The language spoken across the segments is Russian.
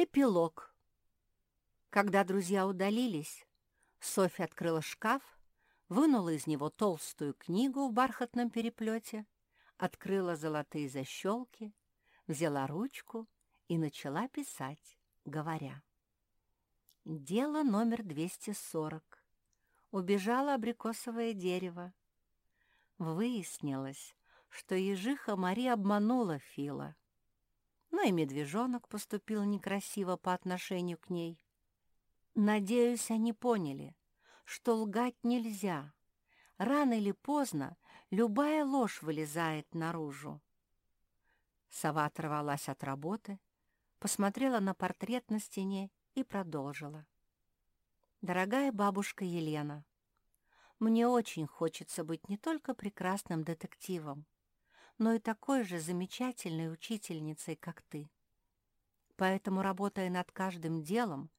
Эпилог. Когда друзья удалились, Софья открыла шкаф, вынула из него толстую книгу в бархатном переплете, открыла золотые защелки, взяла ручку и начала писать, говоря. Дело номер 240. Убежало абрикосовое дерево. Выяснилось, что ежиха Мари обманула Фила. Но и медвежонок поступил некрасиво по отношению к ней. Надеюсь, они поняли, что лгать нельзя. Рано или поздно любая ложь вылезает наружу. Сова оторвалась от работы, посмотрела на портрет на стене и продолжила. «Дорогая бабушка Елена, мне очень хочется быть не только прекрасным детективом, но и такой же замечательной учительницей, как ты. Поэтому, работая над каждым делом,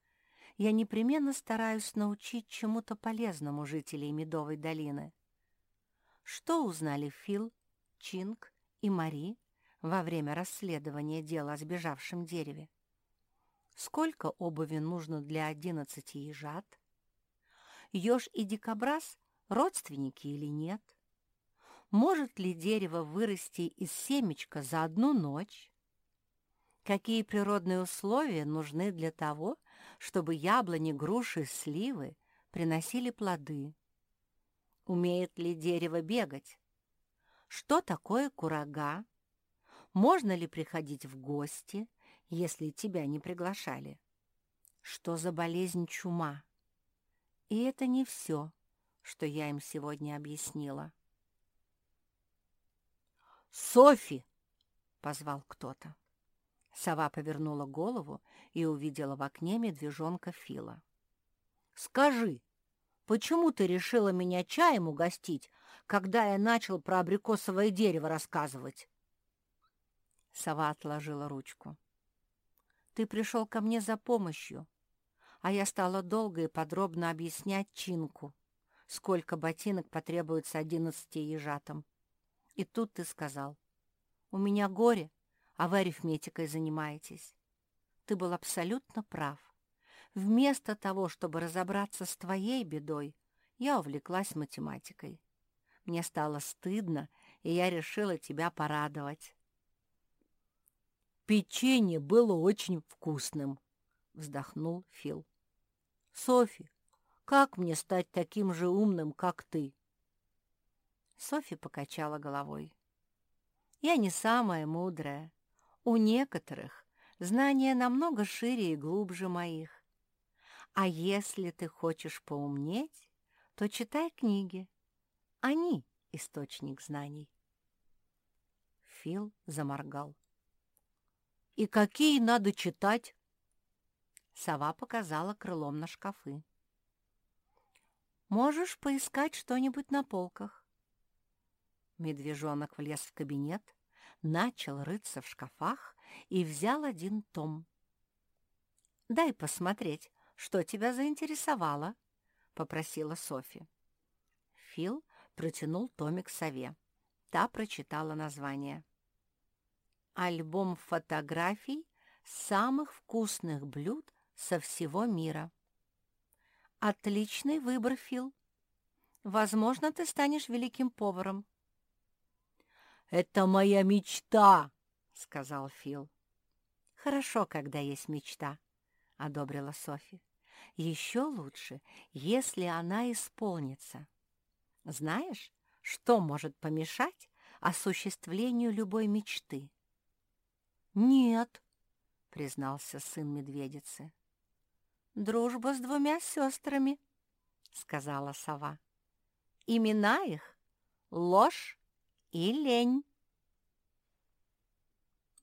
я непременно стараюсь научить чему-то полезному жителей Медовой долины. Что узнали Фил, Чинг и Мари во время расследования дела о сбежавшем дереве? Сколько обуви нужно для одиннадцати ежат? Ёж и дикобраз — родственники или нет? Может ли дерево вырасти из семечка за одну ночь? Какие природные условия нужны для того, чтобы яблони, груши, сливы приносили плоды? Умеет ли дерево бегать? Что такое курага? Можно ли приходить в гости, если тебя не приглашали? Что за болезнь чума? И это не все, что я им сегодня объяснила. «Софи!» — позвал кто-то. Сова повернула голову и увидела в окне медвежонка Фила. «Скажи, почему ты решила меня чаем угостить, когда я начал про абрикосовое дерево рассказывать?» Сова отложила ручку. «Ты пришел ко мне за помощью, а я стала долго и подробно объяснять Чинку, сколько ботинок потребуется одиннадцати ежатам. И тут ты сказал, «У меня горе, а вы арифметикой занимаетесь». Ты был абсолютно прав. Вместо того, чтобы разобраться с твоей бедой, я увлеклась математикой. Мне стало стыдно, и я решила тебя порадовать. «Печенье было очень вкусным», — вздохнул Фил. «Софи, как мне стать таким же умным, как ты?» Софи покачала головой. «Я не самая мудрая. У некоторых знания намного шире и глубже моих. А если ты хочешь поумнеть, то читай книги. Они — источник знаний». Фил заморгал. «И какие надо читать?» Сова показала крылом на шкафы. «Можешь поискать что-нибудь на полках. Медвежонок влез в кабинет, начал рыться в шкафах и взял один том. «Дай посмотреть, что тебя заинтересовало», — попросила Софи. Фил протянул томик сове. Та прочитала название. «Альбом фотографий самых вкусных блюд со всего мира». «Отличный выбор, Фил. Возможно, ты станешь великим поваром». «Это моя мечта», — сказал Фил. «Хорошо, когда есть мечта», — одобрила Софи. «Еще лучше, если она исполнится. Знаешь, что может помешать осуществлению любой мечты?» «Нет», — признался сын медведицы. «Дружба с двумя сестрами», — сказала сова. «Имена их — ложь и лень.